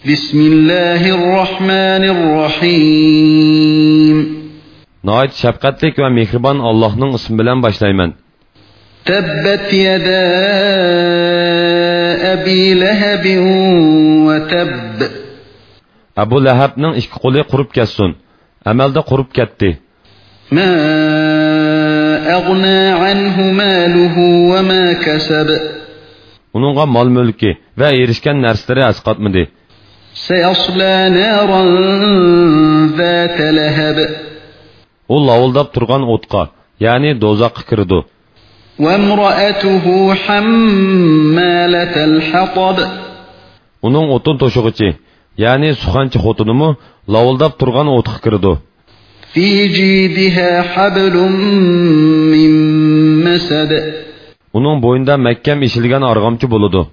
بسم الله الرحمن الرحيم Nəhayət şəfqətlik və mehriban Allah'ın ismi bilan başlayman. تبت يدا أبي لهب وتب Abu Lahabning ikki qo'li qurib ketsin. Amalda qurib ketdi. ما أغنى عنه ماله وما كسب Uningga mol mulki va erishgan narsalari asqatmadi. سيصلى نارا ذات لهب U lovuldab turgan o'tqa, ya'ni do'zaxga kirdi. وامرأته حمالة الحطب Uning o'tin to'shig'ichi, ya'ni suxanchi xotinimi lovuldab turgan o'tqa kirdi. في جيدها حبل من مسد Uning bo'yinda mahkam eshilgan arg'amchi bo'ladi.